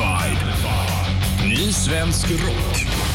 Amplified. Ny svensk rock.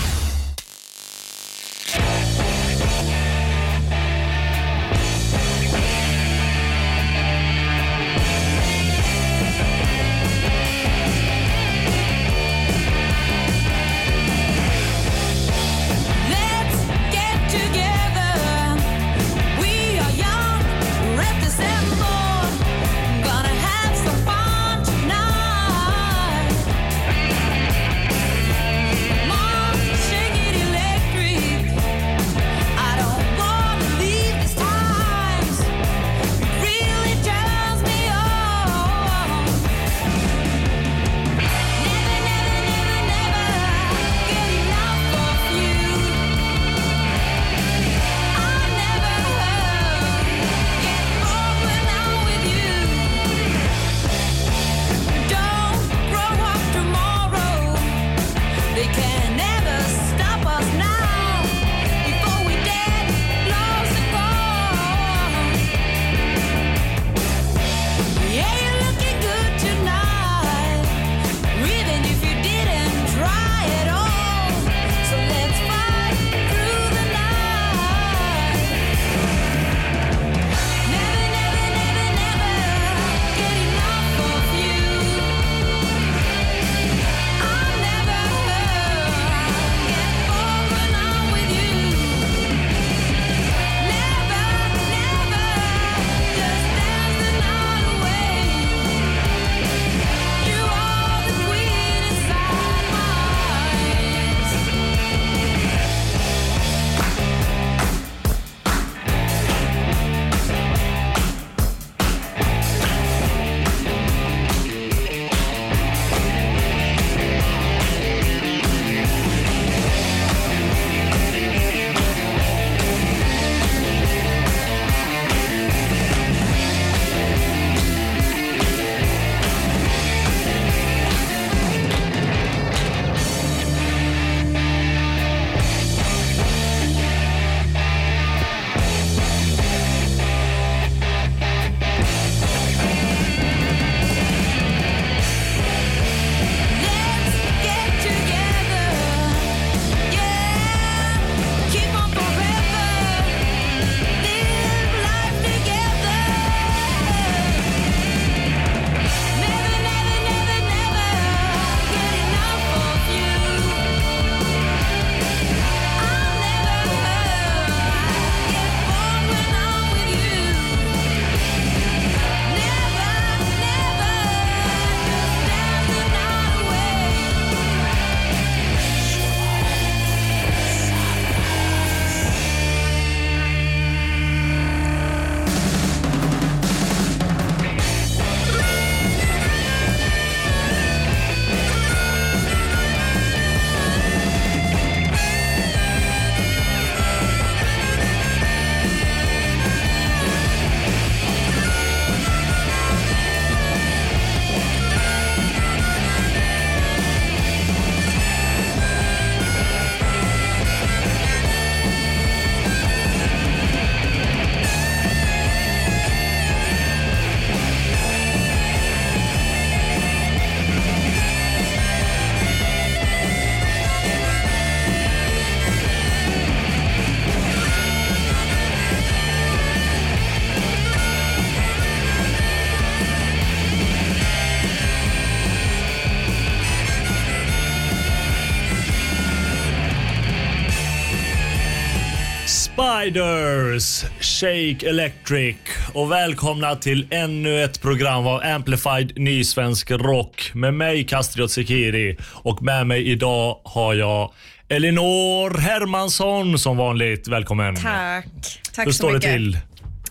Spiders, Shake Electric och välkomna till ännu ett program av Amplified Ny Svensk Rock med mig Kastriot Sekiri och med mig idag har jag Elinor Hermansson som vanligt. Välkommen. Tack. Tack Hur så står det till?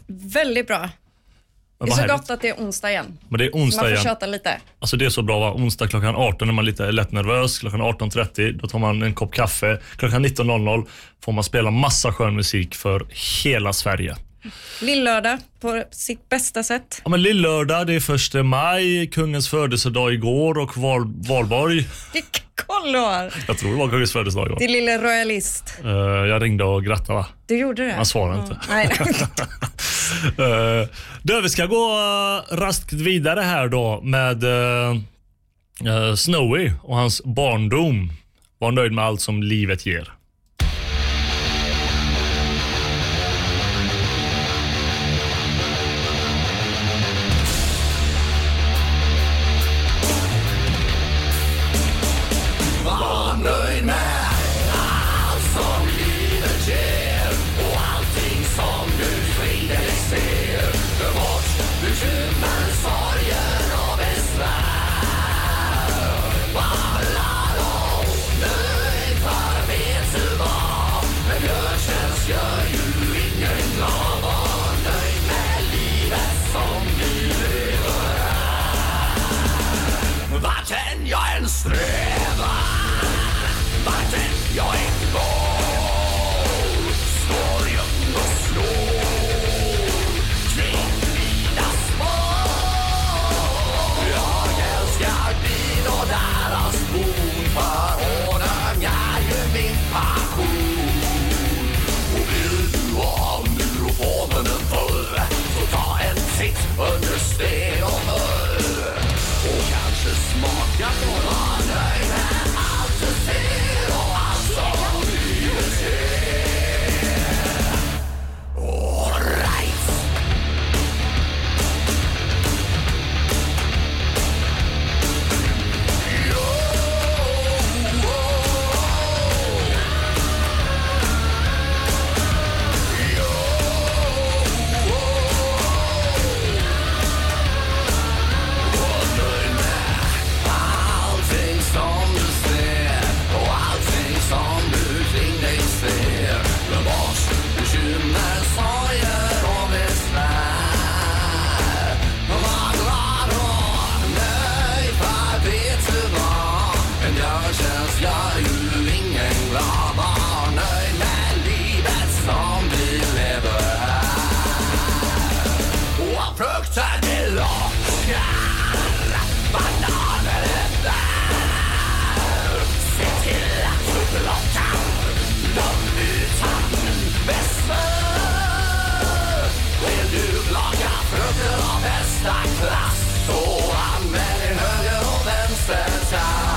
Väldigt bra. Men Det är så härligt. gott att det är onsdag igen. Men det är onsdag Man får igen. köta lite. Alltså det är så bra va? Onsdag klockan 18 när man är lite lätt nervös. Klockan 18.30 då tar man en kopp kaffe. Klockan 19.00 får man spela massa skön musik för hela Sverige. Lillördag på sitt bästa sätt. Ja, men Lillördag, det är första maj, kungens födelsedag igår och val, valborg. Har! Jag tror det var kungens födelsedag igår. Din lille royalist. Eh, jag ringde och grattade va? Du gjorde det? Han svarade inte. Nej. Uh, du, vi ska gå uh, raskt vidare här då med uh, Snowy och hans barndom. Var nöjd med allt som livet ger. Sträva Martin, jag är time.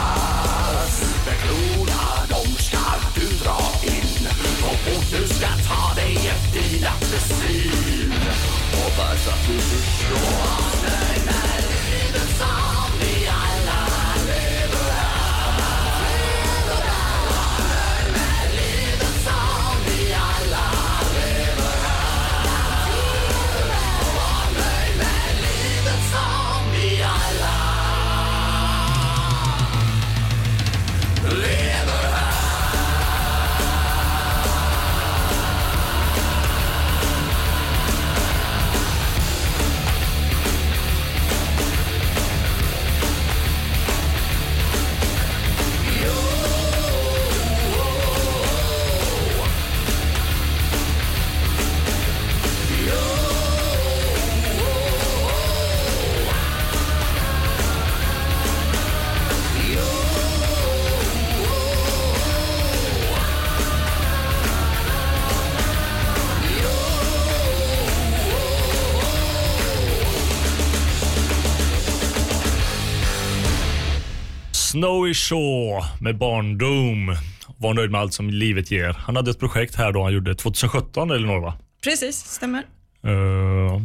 Snowy Shaw med barndom. Var nöjd med allt som livet ger. Han hade ett projekt här då han gjorde 2017 eller något va? Precis, stämmer. Uh,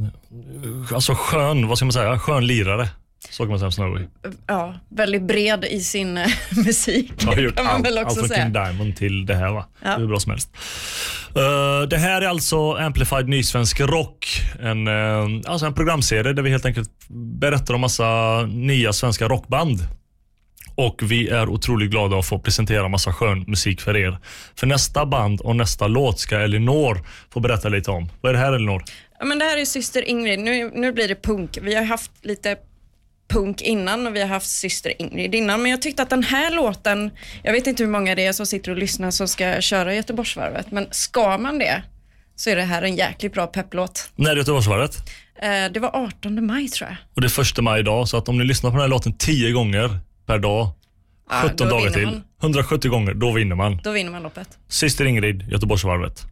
alltså skön, vad ska man säga, skön lirare. Så kan man säga Snowy. Ja, väldigt bred i sin eh, musik. Jag har gjort kan man allt, väl allt också från säga. King Diamond till det här va. Ja. Det är bra som helst. Eh, det här är alltså Amplified Nysvensk Rock. En, eh, alltså en programserie där vi helt enkelt berättar om massa nya svenska rockband. Och vi är otroligt glada att få presentera massa skön musik för er. För nästa band och nästa låt ska Elinor få berätta lite om. Vad är det här Elinor? Ja, men det här är syster Ingrid. Nu, nu blir det punk. Vi har haft lite punk innan och vi har haft syster Ingrid innan. Men jag tyckte att den här låten, jag vet inte hur många det är som sitter och lyssnar som ska köra Göteborgsvarvet, men ska man det så är det här en jäkligt bra pepplåt. När är Göteborgsvarvet? Eh, det var 18 maj tror jag. Och det är första maj idag, så att om ni lyssnar på den här låten 10 gånger per dag, Ja, 17 då dagar till, man. 170 gånger, då vinner man. Då vinner man loppet. Syster Ingrid, Göteborgsvarvet.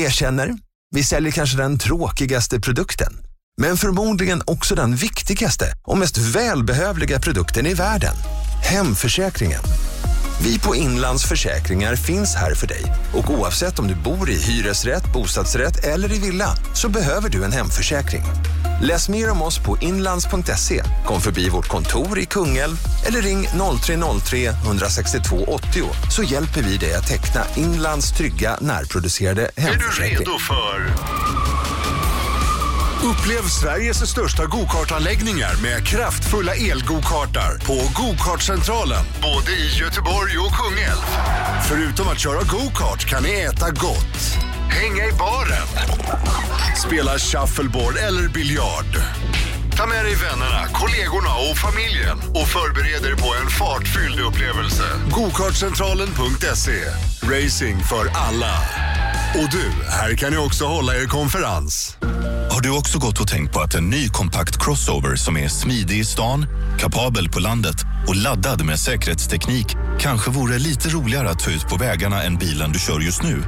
Vi erkänner. Vi säljer kanske den tråkigaste produkten. Men förmodligen också den viktigaste och mest välbehövliga produkten i världen. Hemförsäkringen. Vi på Inlandsförsäkringar finns här för dig och oavsett om du bor i hyresrätt, bostadsrätt eller i villa så behöver du en hemförsäkring. Läs mer om oss på inlands.se, kom förbi vårt kontor i Kungälv eller ring 0303 162 80 så hjälper vi dig att teckna Inlands trygga närproducerade hemförsäkring. för... Upplev Sveriges största gokartanläggningar med kraftfulla elgokartar på Gokartcentralen, både i Göteborg och Kungälv. Förutom att köra gokart kan ni äta gott, hänga i baren, spela shuffleboard eller biljard. Ta med dig vännerna, kollegorna och familjen och förbered er på en fartfylld upplevelse. Gokartcentralen.se. Racing för alla. Och du, här kan ni också hålla er konferens. Har du också gått och tänkt på att en ny kompakt crossover som är smidig i stan, kapabel på landet och laddad med säkerhetsteknik kanske vore lite roligare att ta ut på vägarna än bilen du kör just nu?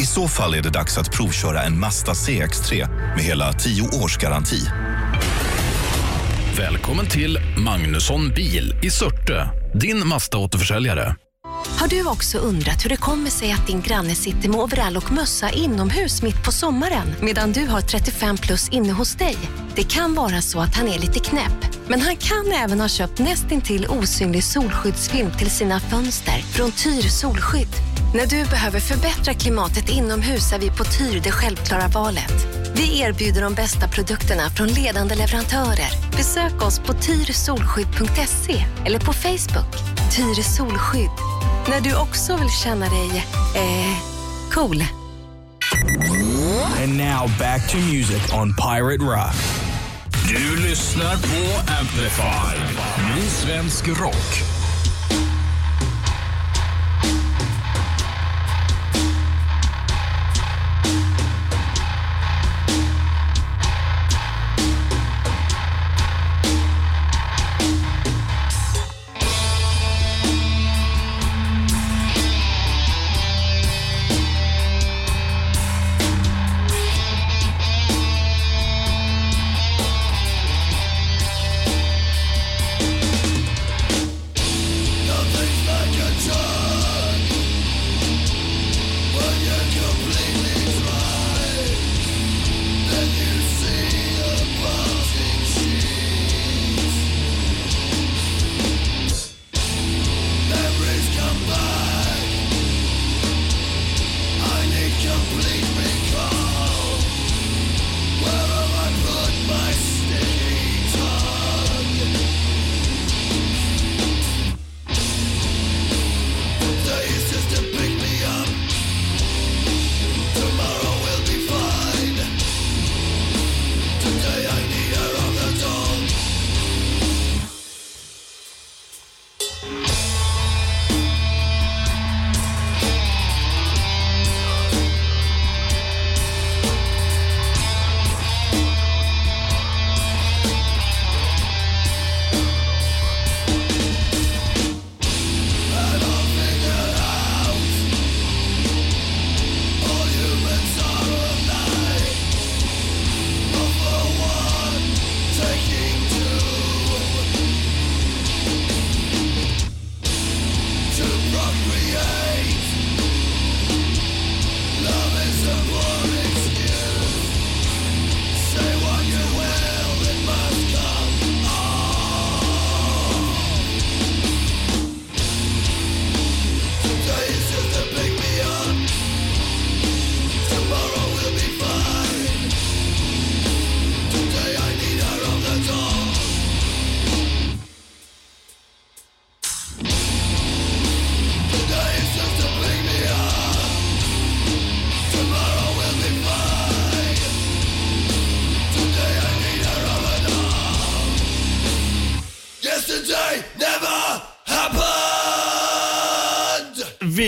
I så fall är det dags att provköra en Mazda CX-3 med hela 10 års garanti. Välkommen till Magnusson Bil i Surte. Din Mazda-återförsäljare. Har du också undrat hur det kommer sig att din granne sitter med overall och mössa inomhus mitt på sommaren medan du har 35 plus inne hos dig? Det kan vara så att han är lite knäpp, men han kan även ha köpt nästintill osynlig solskyddsfilm till sina fönster från Tyr Solskydd. När du behöver förbättra klimatet inomhus är vi på Tyr det självklara valet. Vi erbjuder de bästa produkterna från ledande leverantörer. Besök oss på tyrsolskydd.se eller på Facebook. Tyr Solskydd. När du också vill känna dig, eh, cool. And now back to music on Pirate Rock. Du lyssnar på Amplify. Ny svensk rock.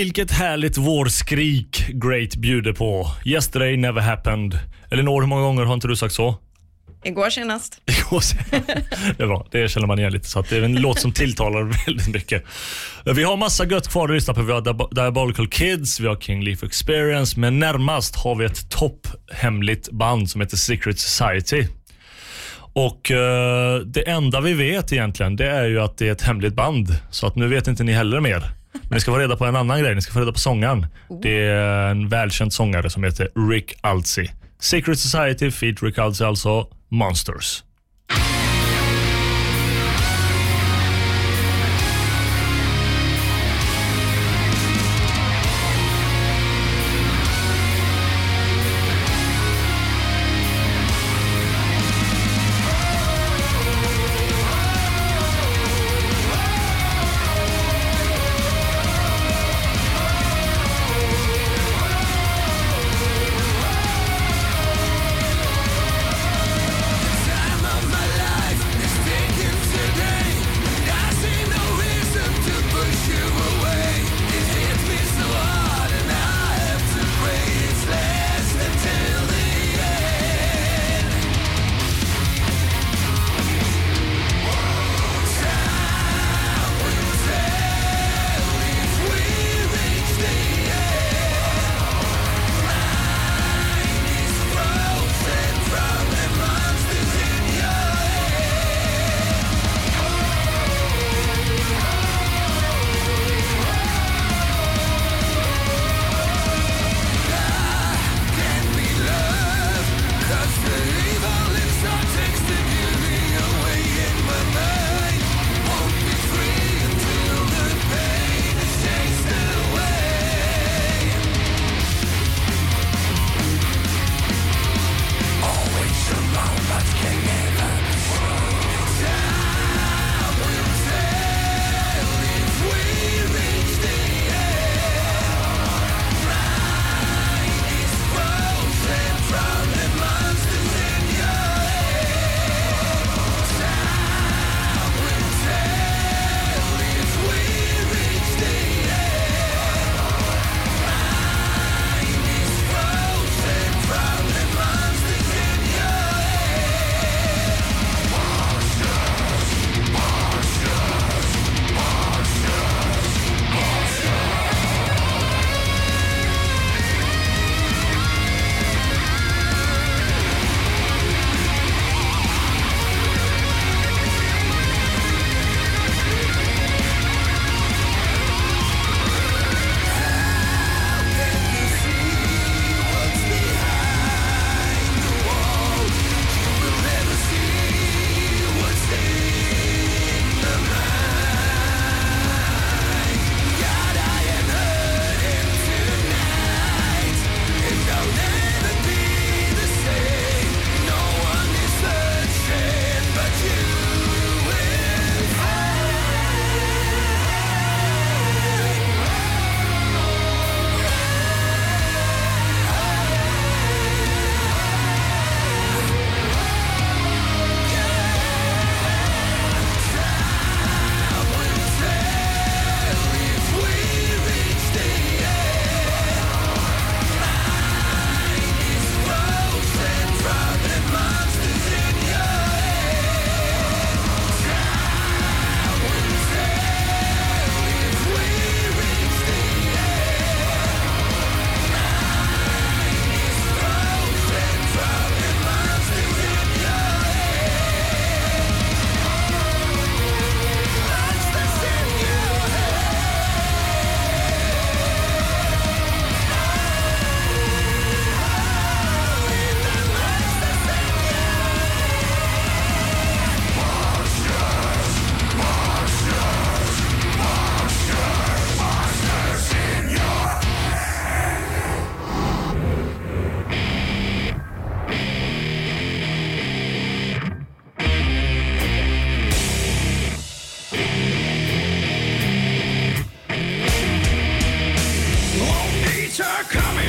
Vilket härligt vårskrik Great bjuder på. Yesterday never happened. Elinor, hur många gånger har inte du sagt så? Igår senast. det är bra, det känner man igen lite. Så det är en låt som tilltalar väldigt mycket. Vi har massa gött kvar att lyssna på. Vi har Diab- Diabolical Kids, vi har King Leaf Experience, men närmast har vi ett topphemligt band som heter Secret Society. Och eh, Det enda vi vet egentligen det är ju att det är ett hemligt band. Så att nu vet inte ni heller mer. Men ni ska få reda på en annan grej. Ni ska få reda på sångaren. Det är en välkänd sångare som heter Rick Altsey. Secret Society, feat Rick Altsey alltså, Monsters.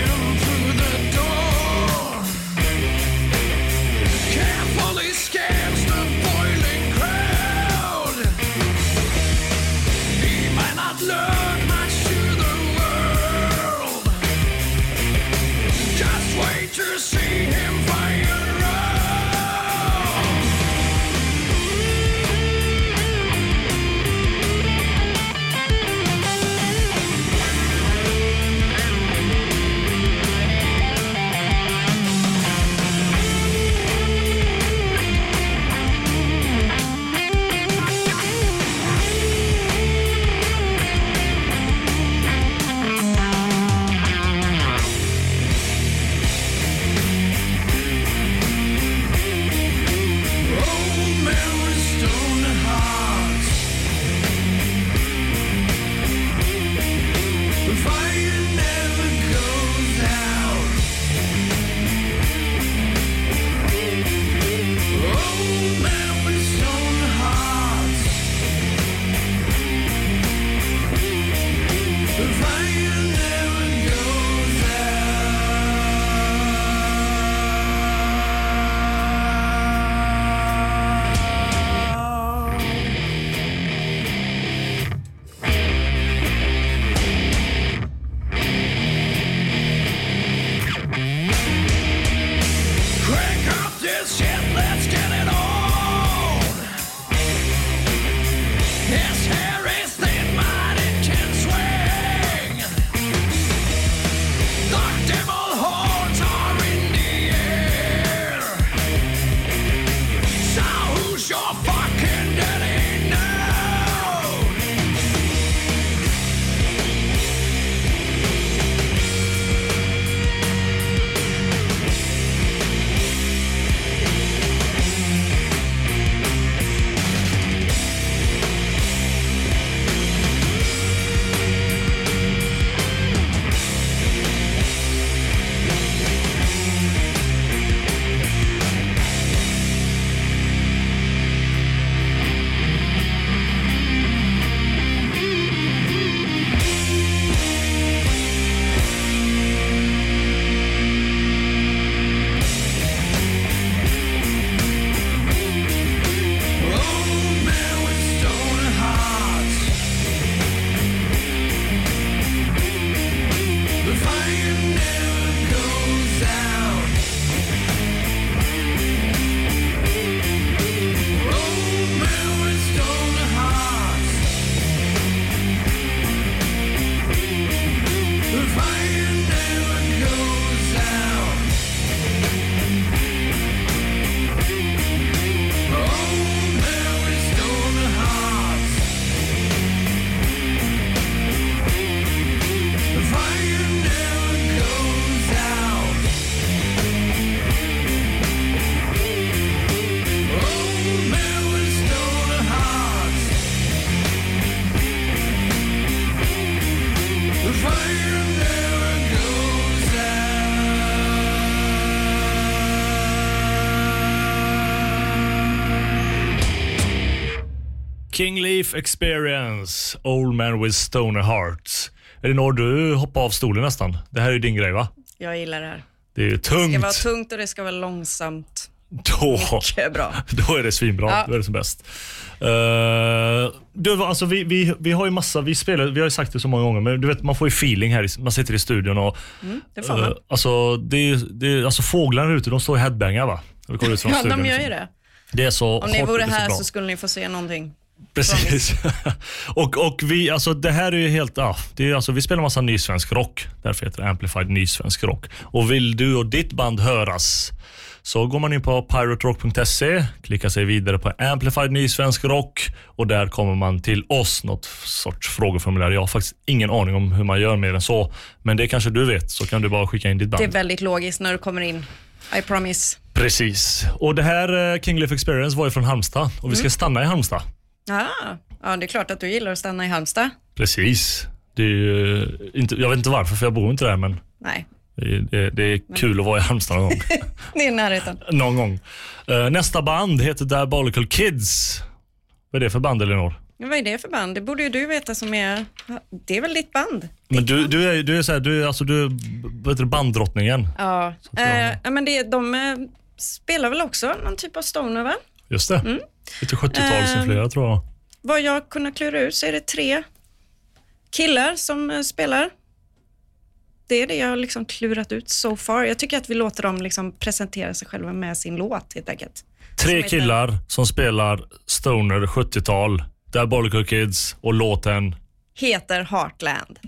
you. King Leaf Experience, Old Man with Stoner Hearts. Är det något du hoppar av stolen nästan? Det här är ju din grej va? Jag gillar det här. Det är ju Det ska tungt. vara tungt och det ska vara långsamt. Då, Mycket bra. då är det svinbra. Ja. Då är det som bäst. Uh, du, alltså, vi, vi, vi har ju massa, vi spelar, vi har ju sagt det så många gånger, men du vet man får ju feeling här. Man sitter i studion och Mm, det får man. eh, alltså, det, det, alltså fåglarna ute, de står i headbangar va? Ja, de gör ju liksom. det. Det är så Om ni och vore här så skulle ni få se någonting. Precis. och, och vi, alltså det här är ju helt, ja, det är alltså, vi spelar massa nysvensk rock. Därför heter det Amplified Nysvensk Rock. Och vill du och ditt band höras så går man in på piraterock.se, klickar sig vidare på Amplified Nysvensk Rock och där kommer man till oss, något sorts frågeformulär. Jag har faktiskt ingen aning om hur man gör mer än så, men det kanske du vet, så kan du bara skicka in ditt band. Det är väldigt logiskt när du kommer in. I promise. Precis. Och det här eh, King Experience var ju från Halmstad och vi ska stanna i Halmstad. Ah, ja, det är klart att du gillar att stanna i Halmstad. Precis. Det är ju inte, jag vet inte varför, för jag bor inte där, men Nej, det är, det, är kul att vara i Halmstad någon gång. det är i närheten. någon gång. Eh, nästa band heter Diabolical Kids. Vad är det för band, Elinor? Vad är det för band? Det borde ju du veta som är... Det är väl ditt band? Men du, du är, du är, så här, du är, alltså, du är banddrottningen. Ja. Eh, men det, de eh, spelar väl också någon typ av stoner, va? Just det. Mm. Lite 70-talsinfluerat tror jag. Vad jag kunnat klura ut så är det tre killar som eh, spelar. Det är det jag har liksom klurat ut so far. Jag tycker att vi låter dem liksom presentera sig själva med sin låt helt enkelt. Tre heter- killar som spelar stoner 70-tal, Diabolical Kids och låten Heter Heartland.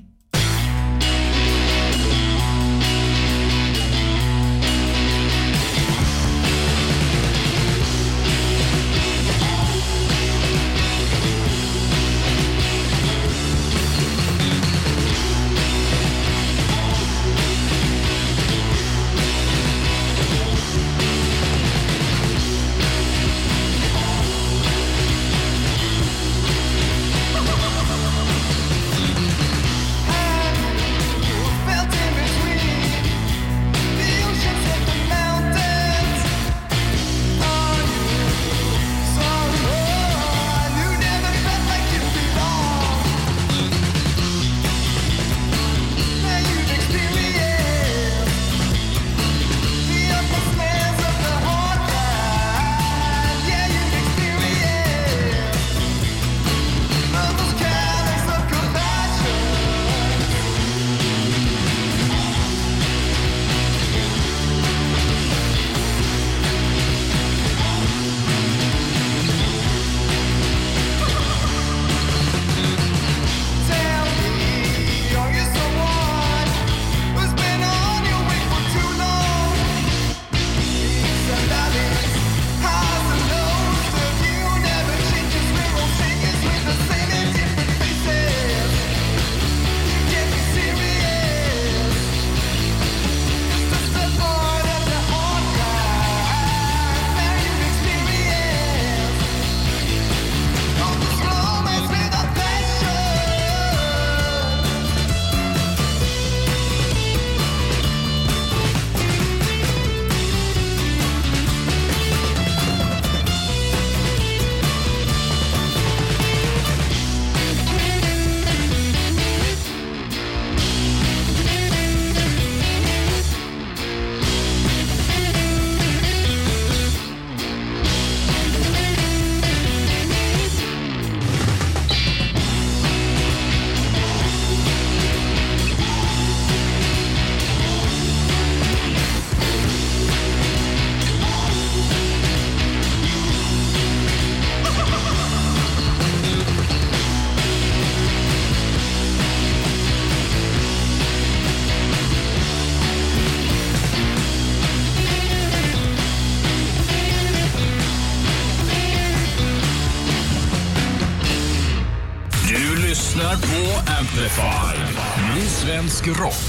Svensk rock.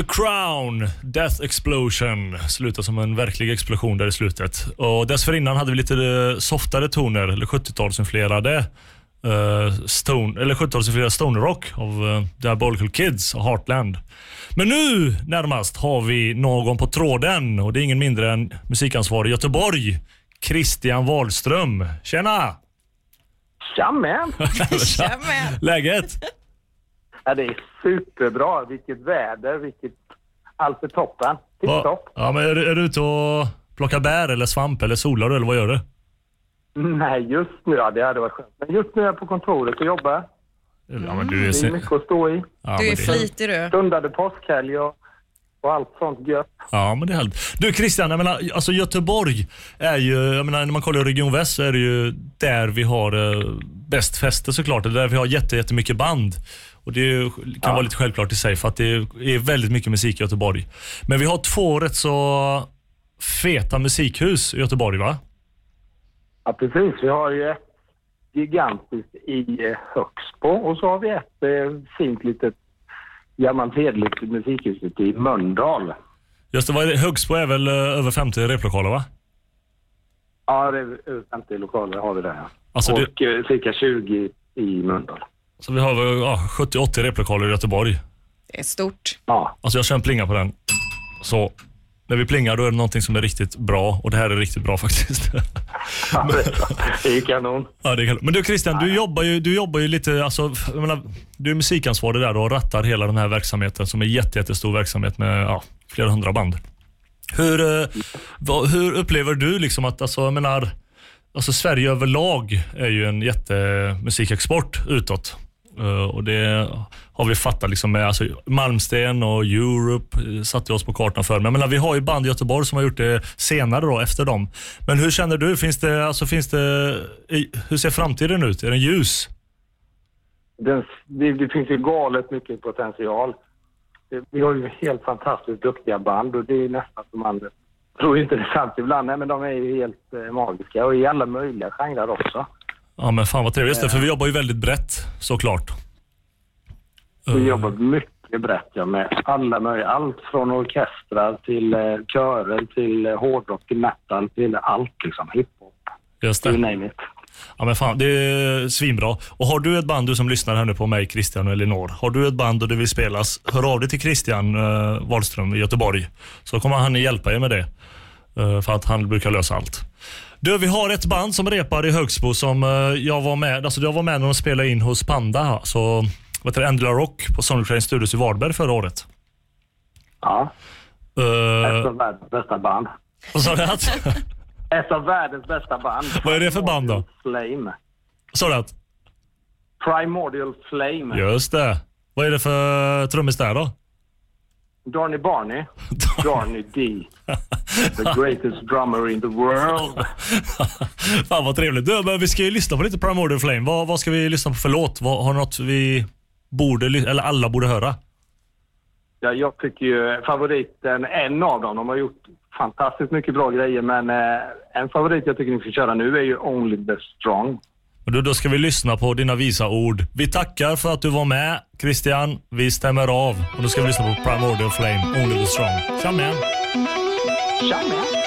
The Crown, Death Explosion. Slutar som en verklig explosion där i slutet. Och dessförinnan hade vi lite eh, softare toner, eller 70-talsinfluerade uh, stone, eller 70-talsinfluerade stoner rock av uh, Diabolical Kids och Heartland. Men nu närmast har vi någon på tråden och det är ingen mindre än musikansvarig i Göteborg, Christian Wahlström. Tjena! Tja man! Tja. Läget? Ja, det är superbra. Vilket väder, vilket... Allt är toppen. Tipptopp. Ja, men är, du- är du ute och plockar bär eller svamp eller solar du eller vad gör du? Nej, just nu, ja det hade varit skönt. Men just nu är jag på kontoret och jobbar. Ja, men du är, Det är mycket att stå i. ja, Du är det- flitig du. Stundade påskhelg och, och allt sånt gött. Ja, men det är härligt. Du Christian, jag menar, alltså Göteborg är ju, jag menar, när man kollar Region Väst så är det ju där vi har eh, bäst fäste såklart. Det är där vi har jätte, jättemycket band. Och Det kan vara lite självklart i sig för att det är väldigt mycket musik i Göteborg. Men vi har två rätt så feta musikhus i Göteborg va? Ja, precis. Vi har ju ett gigantiskt i eh, Högsbo och så har vi ett eh, fint litet gammalt hederligt musikhus i Mölndal. Just det, det? Högsbo är väl eh, över 50 replokaler va? Ja, det är över 50 lokaler har vi där. ja. Alltså det- och eh, cirka 20 i Mölndal. Så vi har väl ja, 70-80 replokaler i Göteborg. Det är stort. Ja, Alltså jag kör en plinga på den. Så när vi plingar då är det någonting som är riktigt bra och det här är riktigt bra faktiskt. ja det är kanon. ja, det är kanon. Men du Christian, du jobbar ju, du jobbar ju lite, alltså, jag menar, du är musikansvarig där och rattar hela den här verksamheten som är jätte, jättestor verksamhet med ja, flera hundra band. Hur, eh, vad, hur upplever du liksom att, alltså, jag menar, alltså Sverige överlag är ju en jättemusikexport utåt. Eh, och det har vi fattat liksom med alltså Malmsten och Europe eh, satte oss på kartan för. Men jag menar, vi har ju band i Göteborg som har gjort det senare då, efter dem. Men hur känner du? Finns det, alltså, finns det, hur ser framtiden ut? Är den ljus? Den, det, det finns ju galet mycket potential. Vi har ju helt fantastiskt duktiga band och det är nästan som man tror inte det är sant ibland. Nej, men de är ju helt eh, magiska och i alla möjliga genrer också. Ja men fan vad trevligt. Just det, för vi jobbar ju väldigt brett såklart. Vi Eh, jobbar mycket brett ja, med alla möjliga. Allt från orkestrar till eh, körer till eh, hårdrock till metal till allt liksom. Hiphop. Just You det. name it. Ja men fan, det är svinbra. Och har du ett band, du som lyssnar här nu på mig, Christian och Elinor. Har du ett band och du vill spelas, hör av dig till Christian uh, Wahlström i Göteborg. Så kommer han hjälpa er med det. Eh, för att han brukar lösa allt. Du, vi har ett band som repar i Högsbo som eh, jag var med, alltså jag var med när de spelade in hos Panda. Så, vad heter det, Angela Rock på Sonic Train Studios i Varberg förra året. Ja, Uh, ett av världens bästa band. vad sa du att? Ett av världens bästa band. Vad är det för band då? Flame. Sa du att? Primordial Flame. Just det. Vad är det för trummis där då? Darny Barney. Darny D. The greatest drummer in the world. Fan vad trevligt. Du, men vi ska ju lyssna på lite Primordial Flame. Vad, vad ska vi lyssna på för låt? Vad, har något vi borde, eller alla borde höra? Ja, jag tycker ju favoriten, en av dem, de har gjort fantastiskt mycket bra grejer, men eh, en favorit jag tycker ni ska köra nu är ju Only the Strong. Och då, då ska vi lyssna på dina visa ord. Vi tackar för att du var med Christian. Vi stämmer av. Och då ska vi lyssna på Primordial Flame, Only the Strong. Tja med. Tja med!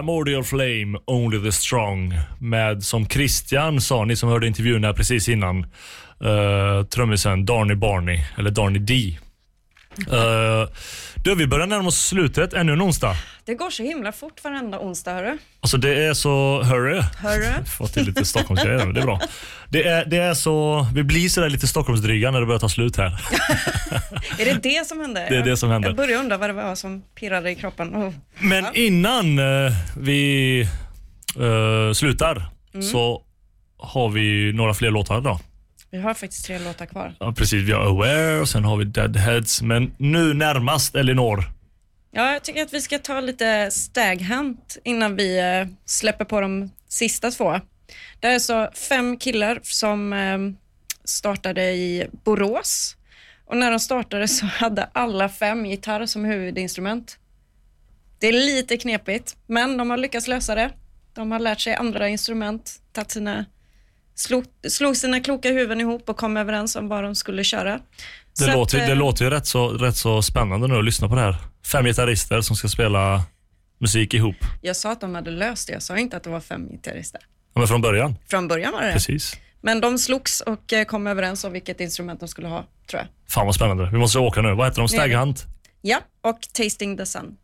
Primordial Flame, Only the Strong. Med, som Christian sa, ni som hörde intervjun här precis innan, uh, trummisen Darny Barney, eller Darny D. Uh, du, vi börjar närma oss slutet ännu en onsdag. Det går så himla fort varenda onsdag, hörru. Alltså det är så, hörru. Hörru. Få till lite Stockholmsgrejer, det är bra. Det är, det är så, vi blir sådär lite Stockholmsdryga när det börjar ta slut här. Är det det som hände? Det är det som händer. Jag började undra vad det var som pirrade i kroppen. Oh. Men innan eh, vi eh, slutar Mm. så har vi några fler låtar idag. Vi har faktiskt tre låtar kvar. Ja, precis. Vi har Aware och sen har vi Deadheads. Men nu närmast Elinor. Ja, jag tycker att vi ska ta lite staghant innan vi eh, släpper på de sista två. Det är så fem killar som eh, startade i Borås och när de startade så hade alla fem gitarr som huvudinstrument. Det är lite knepigt, men de har lyckats lösa det. De har lärt sig andra instrument, tagit sina, slog, slog sina kloka huvuden ihop och kom överens om vad de skulle köra. Det, Så låter, att, det eh, låter ju rätt så, rätt så spännande nu att lyssna på det här. Fem gitarrister som ska spela musik ihop. Jag sa att de hade löst det, jag sa inte att det var fem gitarrister. Ja, men från början. Från början var det Precis. Men de slogs och eh, kom överens om vilket instrument de skulle ha, tror jag. Fan vad spännande. Vi måste åka nu. Vad heter de? Staghunt? Ja, och Tasting the Sun.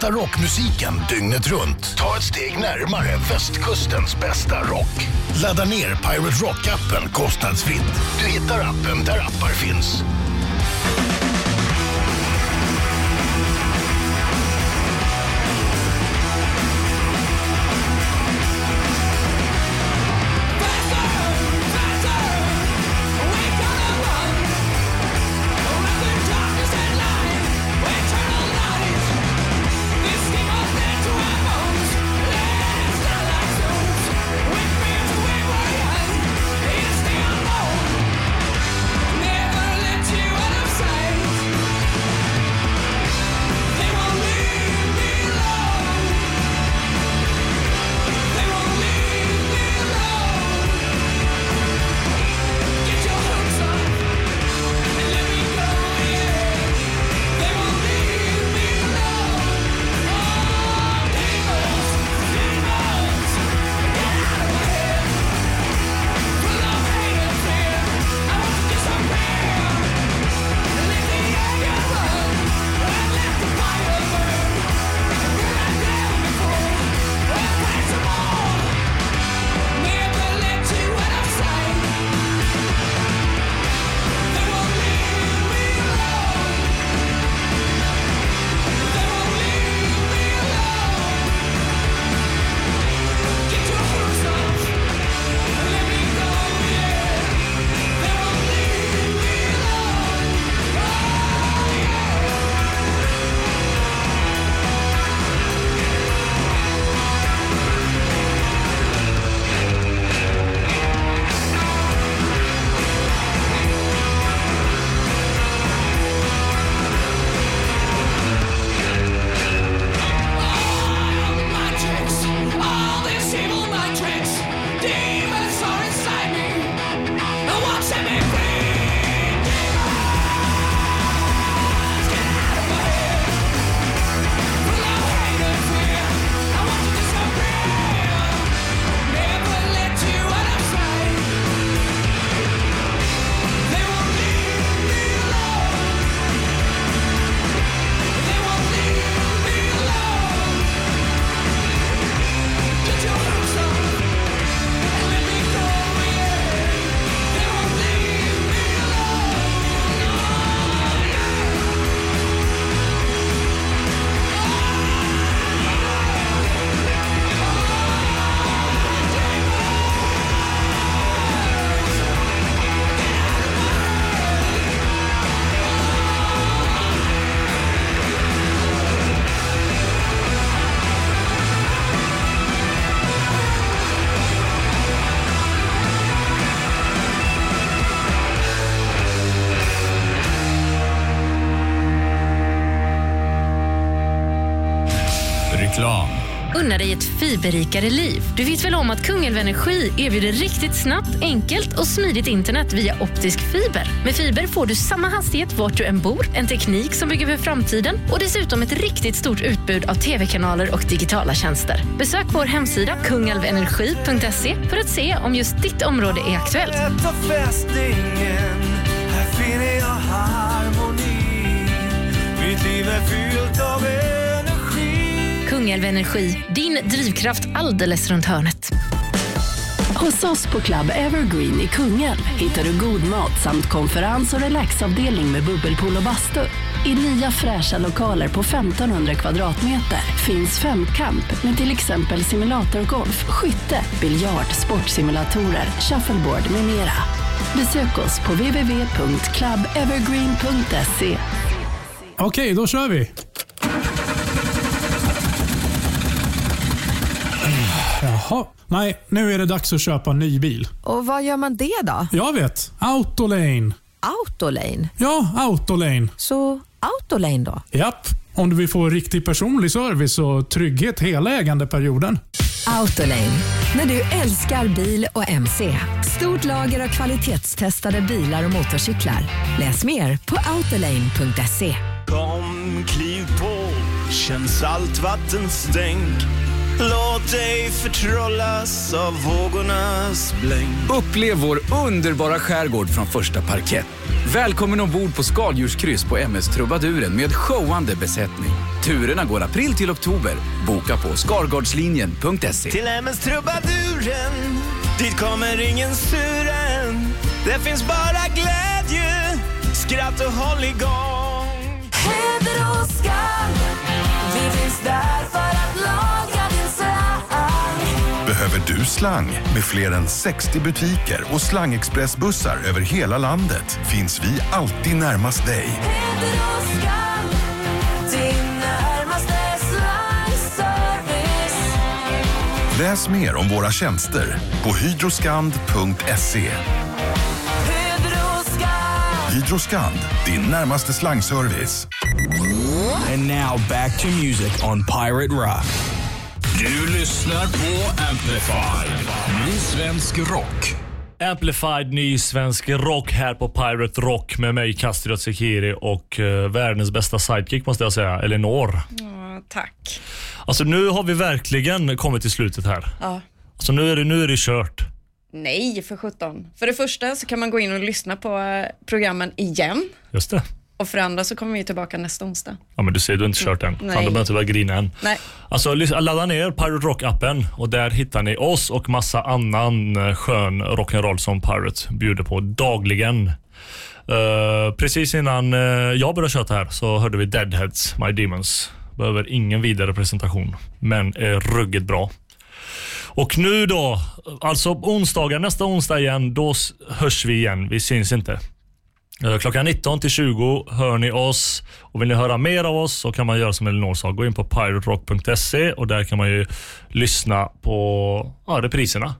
Bästa rockmusiken dygnet runt. Ta ett steg närmare västkustens bästa rock. Ladda ner Pirate Rock-appen kostnadsfritt. Du hittar appen där appar finns. Unna dig ett fiberrikare liv. Du vet väl om att Kungälv Energi erbjuder riktigt snabbt, enkelt och smidigt internet via optisk fiber. Med fiber får du samma hastighet vart du än bor, en teknik som bygger för framtiden och dessutom ett riktigt stort utbud av tv-kanaler och digitala tjänster. Besök vår hemsida kungalvenergi.se för att se om just ditt område är aktuellt. Här finner jag harmoni Mitt liv är fyllt av er Kungälv Energi, din drivkraft alldeles runt hörnet. Hos oss på Club Evergreen i Kungälv hittar du god mat samt konferens och relaxavdelning med bubbelpool och bastu. I nya fräscha lokaler på 1500 kvadratmeter finns femkamp med till exempel simulatorgolf, skytte, biljard, sportsimulatorer, shuffleboard med mera. Besök oss på www.clubevergreen.se. Okej, då kör vi. Jaha. Nej, nu är det dags att köpa en ny bil. Och vad gör man det då? Jag vet. Autolane. Autolane? Ja, Autolane. Så Autolane då? Japp. Om du vill få riktig personlig service och trygghet hela ägandeperioden. Autolane. När du älskar bil och MC. Stort lager av kvalitetstestade bilar och motorcyklar. Läs mer på autolane.se. Kom, kliv på, känn saltvattenstänk Låt dig förtrollas av vågornas blänk Upplev vår underbara skärgård från första parkett. Välkommen ombord på skaldjurskryss på MS Trubaduren med showande besättning. Turerna går april till oktober. Boka på skargardslinjen.se. Till MS Trubaduren, dit kommer ingen suren Det finns bara glädje, skratt och hålligång Heder och skam, vi finns där för Behöver du slang? Med fler än 60 butiker och slangexpressbussar över hela landet finns vi alltid närmast dig. Läs mer om våra tjänster på hydroskand.se. Hydroskand, din närmaste slangservice. And now back to music on Pirate Rock. Du lyssnar på Amplify. Ny svensk rock. Amplified ny svensk rock här på Pirate Rock med mig, Kastriot Sekiri och uh, världens bästa sidekick måste jag säga, Elinor. Ja, tack. Alltså nu har vi verkligen kommit till slutet här. Ja. Alltså nu är det, nu är det kört. Nej, för 17. För det första så kan man gå in och lyssna på eh, programmen igen. Just det. Och för andra så kommer vi tillbaka nästa onsdag. Ja men du ser, du har inte kört än. Fan, Nej. du behöver inte börja grina än. Nej. Alltså ladda ner Pirate Rock-appen och där hittar ni oss och massa annan eh, skön rock'n'roll som Pirate bjuder på dagligen. Eh, precis innan eh, jag började köta här så hörde vi Deadheads, My Demons. Behöver ingen vidare presentation, men är ruggigt bra. Och nu då, alltså onsdagar, nästa onsdag igen, då hörs vi igen. Vi syns inte. Eh, Klockan 19 till 20 hör ni oss och vill ni höra mer av oss så kan man göra som Elinor sa. Gå in på piraterock.se och där kan man ju lyssna på ja, repriserna.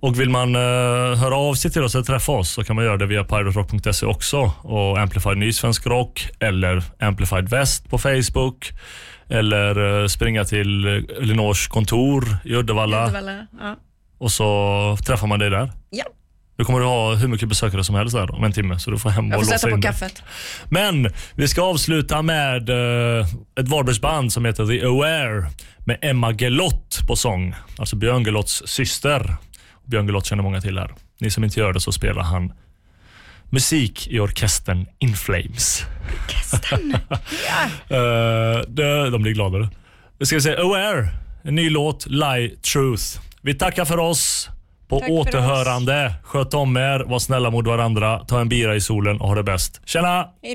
Och vill man eh, höra av sig till oss eller träffa oss så kan man göra det via piraterock.se också och Amplified Ny Svensk Rock eller Amplified Väst på Facebook eller eh, springa till eh, Elinors kontor i Uddevalla Uddevalla, Ja. och så träffar man dig där. ja. Du kommer att ha hur mycket besökare som helst där om en timme, så du får hem Jag och får låsa sätta på in kaffet. Men vi ska avsluta med eh, ett Varbergsband som heter The Aware med Emma Gelott på sång. Alltså Björn Gelotts syster. Björn Gelott känner många till här. Ni som inte gör det så spelar han musik i orkestern In Flames. Orkestern? Eh, de, de blir gladare. Vi ska säga Aware, en ny låt, Lie Truth. Vi tackar för oss. På Tack återhörande. Sköt om er, var snälla mot varandra, ta en bira i solen och ha det bäst. Tjena! Hej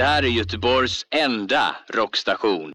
Det här är Göteborgs enda rockstation.